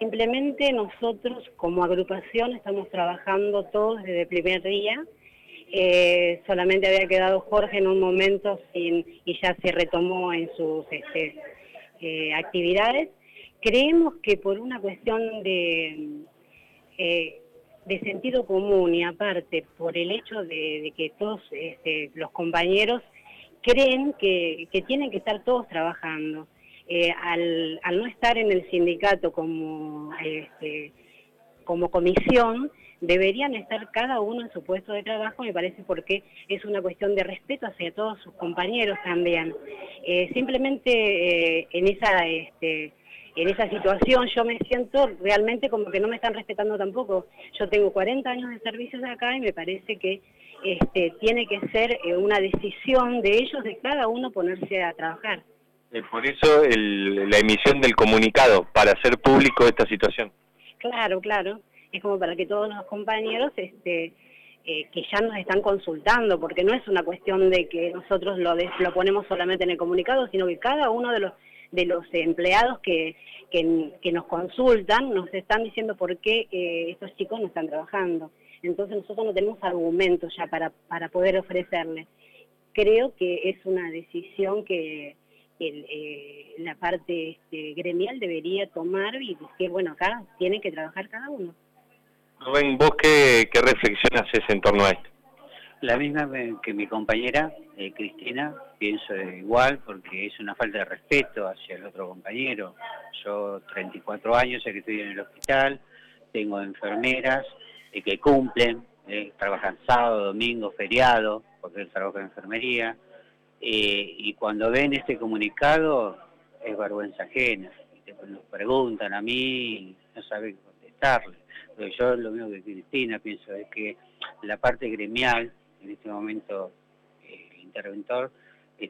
simplemente nosotros como agrupación estamos trabajando todos desde el primer día. Eh, solamente había quedado Jorge en un momento sin, y ya se retomó en sus este, eh, actividades. Creemos que por una cuestión de, eh, de sentido común y aparte por el hecho de, que todos este, los compañeros creen que, tienen que estar todos trabajando. Eh, al, no estar en el sindicato como, este, como comisión, deberían estar cada uno en su puesto de trabajo, me parece, porque es una cuestión de respeto hacia todos sus compañeros también. Eh, simplemente eh, en esa... Este, en esa situación yo me siento realmente como que no me están respetando tampoco. Yo tengo 40 años de servicios acá y me parece que este, tiene que ser una decisión de ellos, de cada uno ponerse a trabajar. Eh, por eso la emisión del comunicado, para hacer público esta situación. Claro, claro. Es como para que todos los compañeros este, eh, que ya nos están consultando, porque no es una cuestión de que nosotros lo, lo ponemos solamente en el comunicado, sino que cada uno de los de los empleados que, que, nos consultan nos están diciendo por qué estos chicos no están trabajando entonces nosotros no tenemos argumentos ya para, para poder ofrecerle. Creo que es una decisión que eh, la parte este, gremial debería tomar y decir, bueno, acá tiene que trabajar cada uno. Rubén, ¿vos qué, qué reflexión haces en torno a esto? La misma que mi compañera, eh, Cristina, pienso igual porque es una falta de respeto hacia el otro compañero. Yo 34 años, sé que estoy en el hospital, tengo enfermeras, que cumplen, eh, trabajan sábado, domingo, feriado, porque él trabaja en enfermería, eh, y cuando ven este comunicado es vergüenza ajena, nos preguntan a mí, no saben contestarle. Pero yo lo mismo que Cristina pienso es que la parte gremial, en este momento el interventor,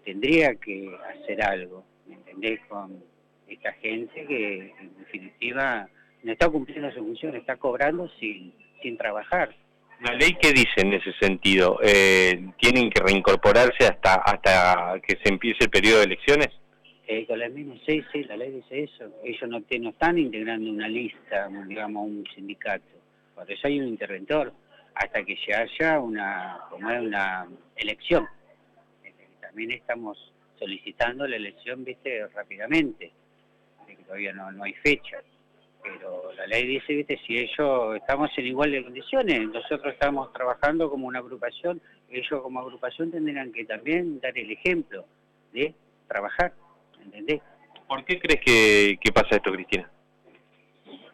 tendría que hacer algo, ¿me entendés? Con esta gente que en definitiva no está cumpliendo su función, está cobrando sin sin trabajar. ¿La ley qué dice en ese sentido? Eh, ¿Tienen que reincorporarse hasta hasta que se empiece el periodo de elecciones? Eh, con la misma, sí, sí, la ley dice eso. Ellos no, están integrando una lista, digamos, un sindicato. Por eso hay un interventor, hasta que se haya una, como una elección. También estamos solicitando la elección, viste, rápidamente, que todavía no, no hay fecha pero la ley dice, viste, si ellos estamos en igual de condiciones, nosotros estamos trabajando como una agrupación, ellos como agrupación tendrán que también dar el ejemplo de trabajar, ¿entendés? ¿Por qué crees que, pasa esto, Cristina?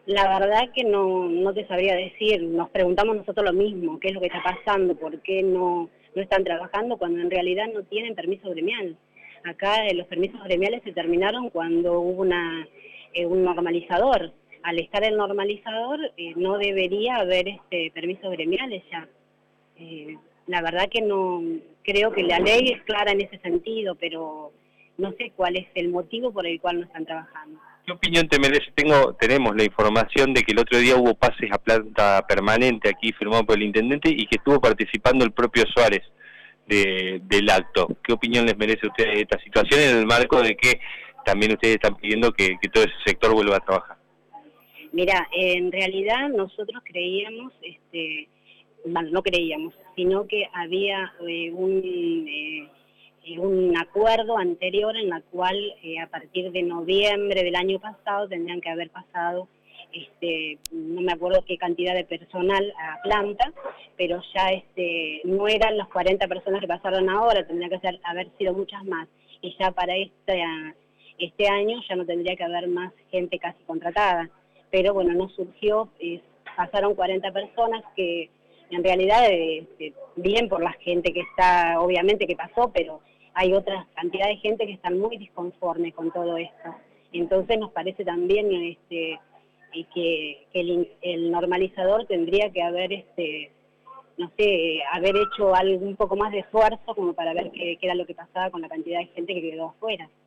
La verdad que no, no te sabría decir, nos preguntamos nosotros lo mismo, qué es lo que está pasando, por qué no, no están trabajando cuando en realidad no tienen permiso gremial. Acá eh, los permisos gremiales se terminaron cuando hubo una, eh, un normalizador, al estar el normalizador eh, no debería haber este permisos gremiales ya. Eh, la verdad que no, creo que la ley es clara en ese sentido, pero no sé cuál es el motivo por el cual no están trabajando. ¿Qué opinión te merece? Tengo, tenemos la información de que el otro día hubo pases a planta permanente aquí firmado por el intendente y que estuvo participando el propio Suárez del acto. ¿Qué opinión les merece a ustedes de esta situación en el marco de que también ustedes están pidiendo que todo ese sector vuelva a trabajar? Mira, en realidad nosotros creíamos, este, bueno, no creíamos, sino que había eh, un, eh, un acuerdo anterior en la cual eh, a partir de noviembre del año pasado tendrían que haber pasado, este, no me acuerdo qué cantidad de personal a planta, pero ya este, no eran las 40 personas que pasaron ahora, tendría que haber sido muchas más. Y ya para este, este año ya no tendría que haber más gente casi contratada pero bueno, no surgió, pasaron 40 personas que en realidad, este, bien por la gente que está, obviamente que pasó, pero hay otra cantidad de gente que están muy disconformes con todo esto. Entonces nos parece también este, que, el, normalizador tendría que haber, este, no sé, haber hecho algo un poco más de esfuerzo como para ver qué era lo que pasaba con la cantidad de gente que quedó afuera.